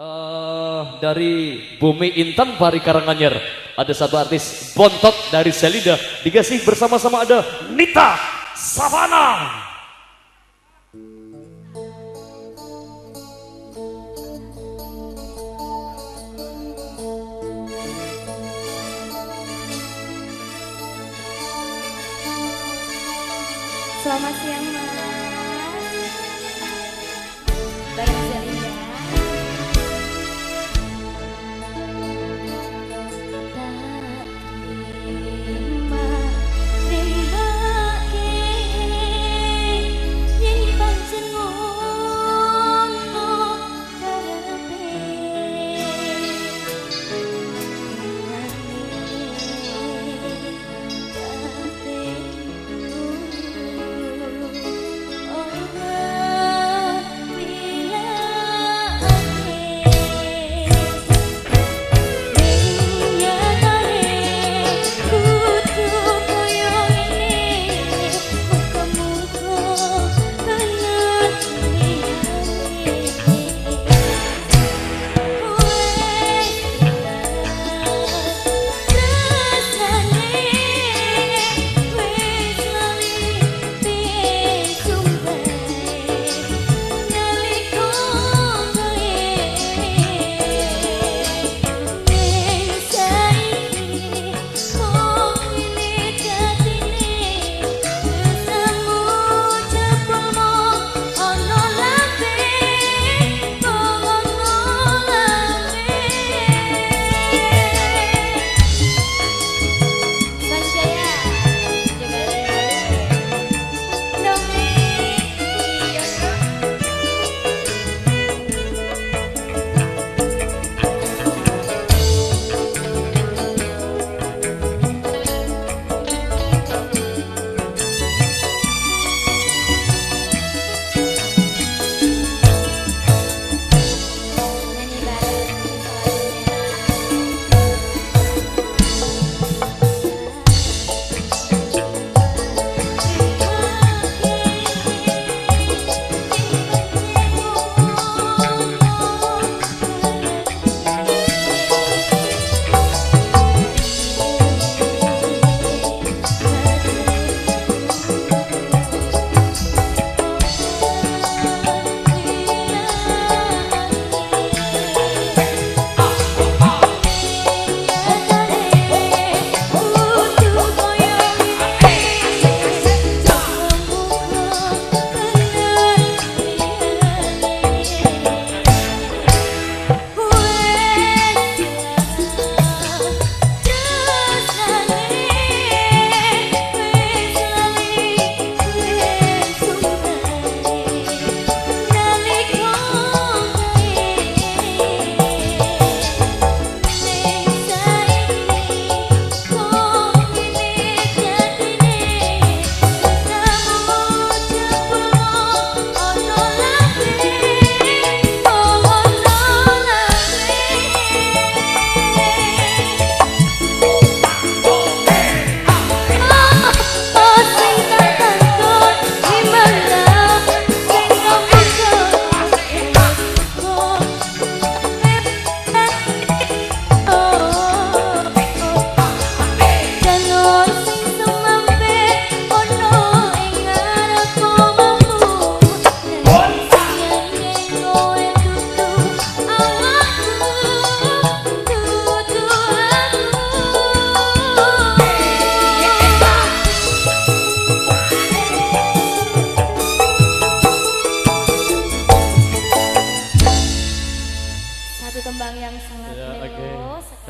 Uh, dari Bumi Intan Pari Karanganyar ada satu artis Bontot dari Selida dikasih bersama-sama ada Nita Savana. Selamat siang Mas.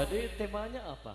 Tadi temanya apa?